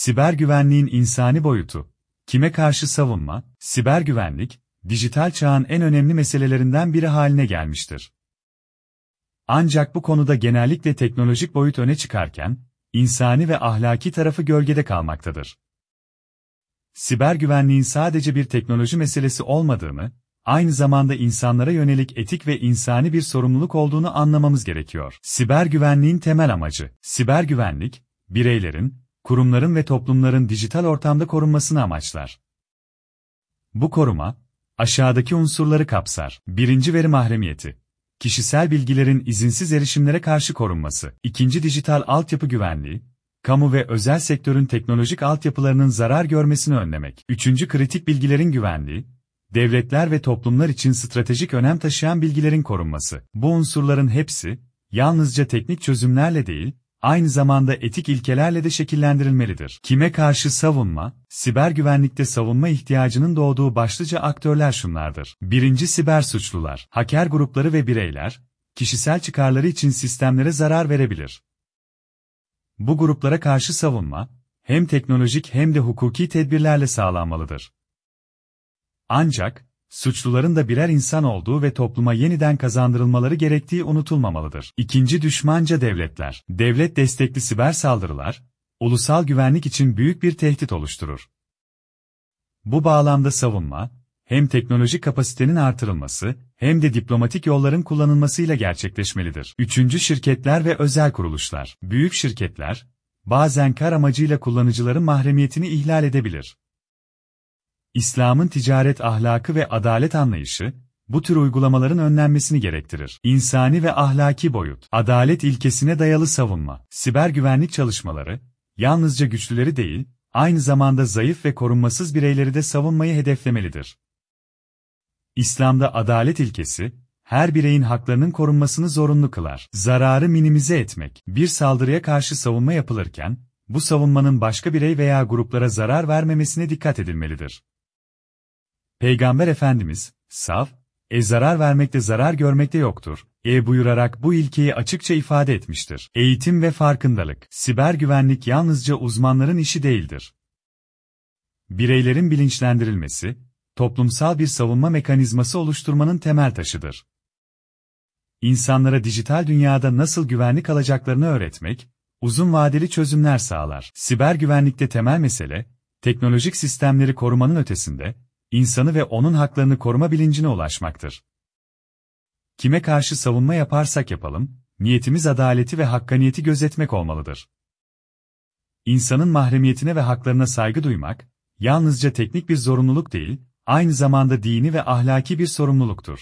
Siber güvenliğin insani boyutu. Kime karşı savunma? Siber güvenlik, dijital çağın en önemli meselelerinden biri haline gelmiştir. Ancak bu konuda genellikle teknolojik boyut öne çıkarken, insani ve ahlaki tarafı gölgede kalmaktadır. Siber güvenliğin sadece bir teknoloji meselesi olmadığını, aynı zamanda insanlara yönelik etik ve insani bir sorumluluk olduğunu anlamamız gerekiyor. Siber güvenliğin temel amacı, siber güvenlik, bireylerin, kurumların ve toplumların dijital ortamda korunmasını amaçlar. Bu koruma, aşağıdaki unsurları kapsar. Birinci veri mahremiyeti. Kişisel bilgilerin izinsiz erişimlere karşı korunması. İkinci dijital altyapı güvenliği. Kamu ve özel sektörün teknolojik altyapılarının zarar görmesini önlemek. Üçüncü kritik bilgilerin güvenliği. Devletler ve toplumlar için stratejik önem taşıyan bilgilerin korunması. Bu unsurların hepsi, yalnızca teknik çözümlerle değil, aynı zamanda etik ilkelerle de şekillendirilmelidir. Kime karşı savunma, siber güvenlikte savunma ihtiyacının doğduğu başlıca aktörler şunlardır. Birinci siber suçlular, hacker grupları ve bireyler, kişisel çıkarları için sistemlere zarar verebilir. Bu gruplara karşı savunma, hem teknolojik hem de hukuki tedbirlerle sağlanmalıdır. Ancak, suçluların da birer insan olduğu ve topluma yeniden kazandırılmaları gerektiği unutulmamalıdır. İkinci düşmanca devletler. Devlet destekli siber saldırılar, ulusal güvenlik için büyük bir tehdit oluşturur. Bu bağlamda savunma, hem teknolojik kapasitenin artırılması, hem de diplomatik yolların kullanılmasıyla gerçekleşmelidir. Üçüncü şirketler ve özel kuruluşlar. Büyük şirketler, bazen kar amacıyla kullanıcıların mahremiyetini ihlal edebilir. İslam'ın ticaret ahlakı ve adalet anlayışı, bu tür uygulamaların önlenmesini gerektirir. İnsani ve ahlaki boyut, adalet ilkesine dayalı savunma, siber güvenlik çalışmaları, yalnızca güçlüleri değil, aynı zamanda zayıf ve korunmasız bireyleri de savunmayı hedeflemelidir. İslam'da adalet ilkesi, her bireyin haklarının korunmasını zorunlu kılar. Zararı minimize etmek, bir saldırıya karşı savunma yapılırken, bu savunmanın başka birey veya gruplara zarar vermemesine dikkat edilmelidir. Peygamber Efendimiz, sav, e zarar vermekte zarar görmekte yoktur, e buyurarak bu ilkeyi açıkça ifade etmiştir. Eğitim ve farkındalık, siber güvenlik yalnızca uzmanların işi değildir. Bireylerin bilinçlendirilmesi, toplumsal bir savunma mekanizması oluşturmanın temel taşıdır. İnsanlara dijital dünyada nasıl güvenlik alacaklarını öğretmek, uzun vadeli çözümler sağlar. Siber güvenlikte temel mesele, teknolojik sistemleri korumanın ötesinde, insanı ve onun haklarını koruma bilincine ulaşmaktır. Kime karşı savunma yaparsak yapalım, niyetimiz adaleti ve hakkaniyeti gözetmek olmalıdır. İnsanın mahremiyetine ve haklarına saygı duymak, yalnızca teknik bir zorunluluk değil, aynı zamanda dini ve ahlaki bir sorumluluktur.